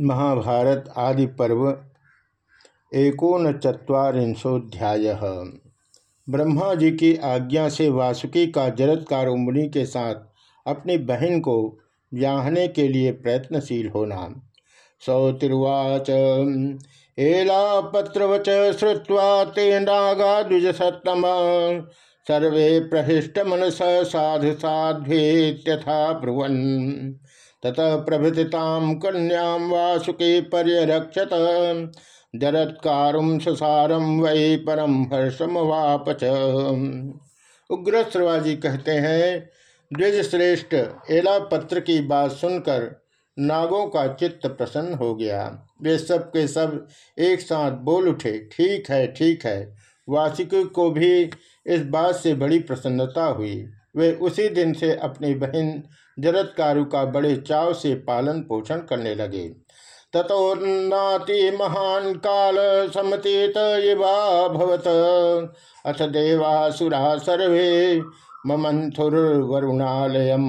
महाभारत आदि पर्व एकोन चुरीशोध्याय ब्रह्मा जी की आज्ञा से वासुकी का जरत्कार मुनि के साथ अपनी बहन को ब्याहने के लिए प्रयत्नशील होना। सौतिर्वाच, एला पत्रवच श्रुवा ते नागा द्विज सत्तम सर्वे प्रहिष्ट मनस साधु साध्वेत्यथा ब्रुवन। ततः प्रभृतिताम कन्याम वासुके पर्यरक्षत। जरत्कारुम सुसारम वै परम हर्षम वापच। उग्र श्रवाजी कहते हैं द्विज श्रेष्ठ एला पत्र की बात सुनकर नागों का चित्त प्रसन्न हो गया। वे सब के सब एक साथ बोल उठे, ठीक है ठीक है। वासिक को भी इस बात से बड़ी प्रसन्नता हुई। वे उसी दिन से अपनी बहन जरत्कारु का बड़े चाव से पालन पोषण करने लगे। तथोन्नाति महान काल समतीत भवत। अथ देवासुरा सर्वे ममंथुर्वरुणालयम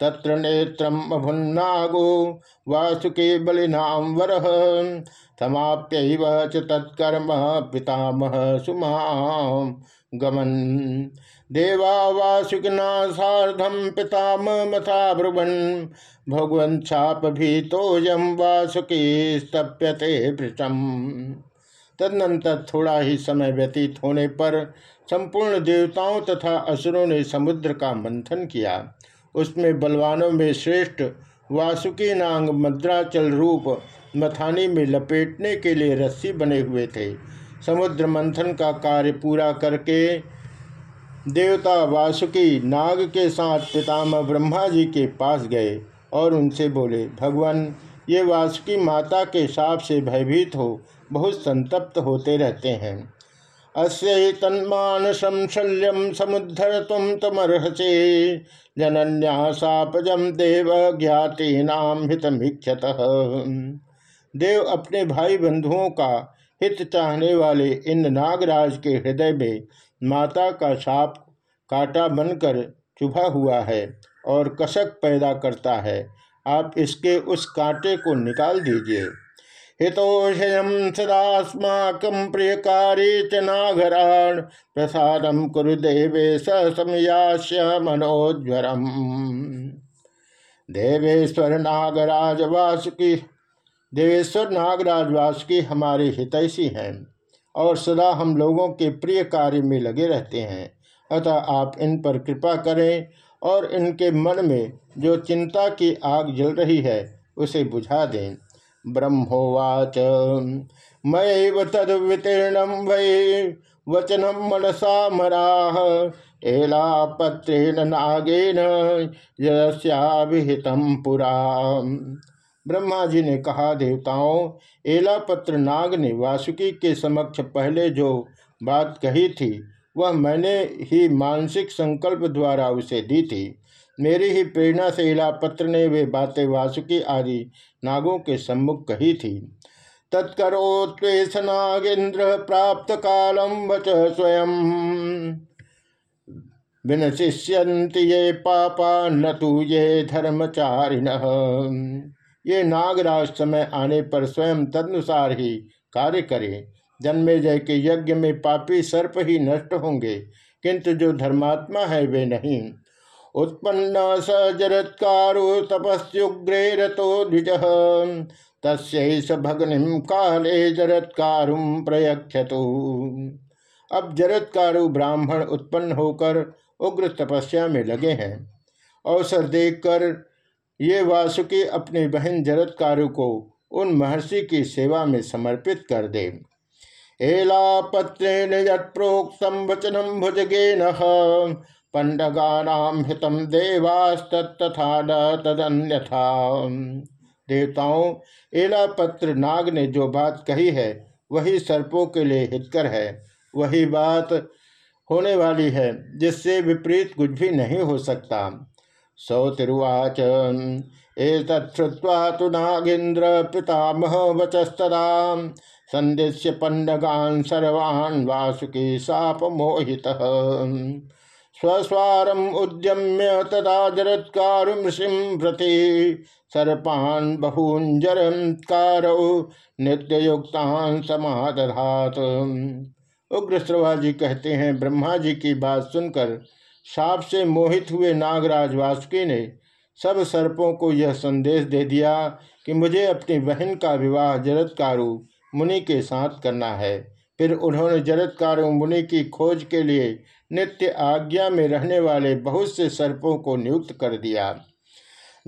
तत्र नेत्रम अभुन्नागो, वासुके बलिनाम वर। समाप्य तत्कर्म पितामह सुमा गमन। देवा वासुकिना साधम पिताम मथा ब्रुवन। भगवं छाप भी तो यम वासुकी स्तप्यते भृतम तदनंतर थोड़ा ही समय व्यतीत होने पर संपूर्ण देवताओं तथा असुरों ने समुद्र का मंथन किया। उसमें बलवानों में श्रेष्ठ, वासुकी नांग मद्राचल रूप, मथानी में लपेटने के लिए रस्सी बने हुए थे। समुद्र मंथन का कार्य पूरा करके देवता वासुकी नाग के साथ पितामह ब्रह्मा जी के पास गए और उनसे बोले, भगवान, ये वासुकी माता के साप से भयभीत हो, बहुत संतप्त होते रहते हैं। अस्य समुद्धर तुम तमर्हसे। जनन्या सापजम देव नाम हितमीक्षत देव अपने भाई बंधुओं का हित चाहने वाले इन नागराज के हृदय में माता का साप काटा बनकर चुभा हुआ है और कसक पैदा करता है। आप इसके उस कांटे को निकाल दीजिए। हितोषयम सदास्माक प्रियकारी च प्रसादम कुरु देवे समयास्य मनोज्वरम। देवेश्वर नागराज वासुकी, देवेश्वर नागराज वासुकी हमारे हितैषी हैं और सदा हम लोगों के प्रिय कार्य में लगे रहते हैं। अतः आप इन पर कृपा करें और इनके मन में जो चिंता की आग जल रही है, उसे बुझा दें। ब्रह्मोवाच। मैव तद वितीर्णम वै वचनम मनसा मराह एला पत्रेण नागेन यस्याभिहितम पुरा। ब्रह्मा जी ने कहा, देवताओं एला पत्र नाग ने वासुकी के समक्ष पहले जो बात कही थी, वह मैंने ही मानसिक संकल्प द्वारा उसे दी थी। मेरी ही प्रेरणा से इलापत्र ने वे बातें वासुकी आदि नागों के सम्मुख कही थी। तत्करोत्वेश नागेन्द्र प्राप्त कालम वच स्वयं। विनशिष्यंति ये पापा न तो ये धर्मचारिण। ये नागराज समय आने पर स्वयं तदनुसार ही कार्य करें। जन्मे जय के यज्ञ में पापी सर्प ही नष्ट होंगे, किंतु जो धर्मात्मा है वे नहीं। उत्पन्न स जरत्कारो तपस्युग्रे रतो द्विज तस् भगनिम काले जरत्कारुम प्रयक्षतु अब जरत्कारु ब्राह्मण उत्पन्न होकर उग्र तपस्या में लगे हैं। अवसर देखकर ये वासुकी अपनी बहन जरत्कारु को उन महर्षि की सेवा में समर्पित कर दे। एला पत्रेण यत्प्रोक्तम वचनम भुजगे न पंडगानाम हितम देवास्तथा न तदन्यथा। देवताओं, एला पत्र नाग ने जो बात कही है, वही सर्पों के लिए हितकर है। वही बात होने वाली है, जिससे विपरीत कुछ भी नहीं हो सकता। सौतिरुवाच एतत्वा तो नागेन्द्र पितामह वचस्तदा। संदेश्य पंडगान सर्वान् वासुकी साप मोहित स्वस्वारम उद्यम्य तदा जरत्कारुषिम प्रति सर्पान नित्य युक्तान समाधात उग्र श्रवाजी कहते हैं, ब्रह्मा जी की बात सुनकर साप से मोहित हुए नागराज वासुकी ने सब सर्पों को यह संदेश दे दिया कि मुझे अपनी बहन का विवाह जरत्कारु मुनि के साथ करना है। फिर उन्होंने जरत्कारु मुनि की खोज के लिए नित्य आज्ञा में रहने वाले बहुत से सर्पों को नियुक्त कर दिया।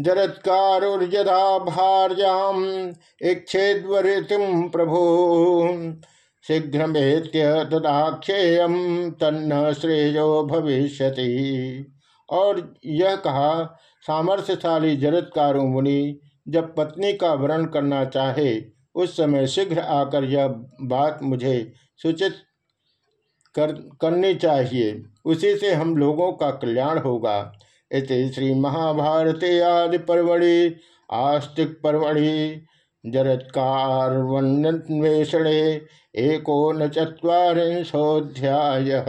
जरत्कारुर्यदा भार्याम प्रभु। शीघ्रमेत्य तदाख्येयम तन्न श्रेयो भविष्य और यह कहा, सामर्थ्यशाली जरत्कारु मुनि, जब पत्नी का वर्ण करना चाहे, उस समय शीघ्र आकर यह बात मुझे सूचित कर, करनी चाहिए। उसी से हम लोगों का कल्याण होगा। इस श्री महाभारती आदि परवड़ि आस्तिक परवड़ि जरत्कार वन्यन्वेषणे एकोन चुरीशोध्याय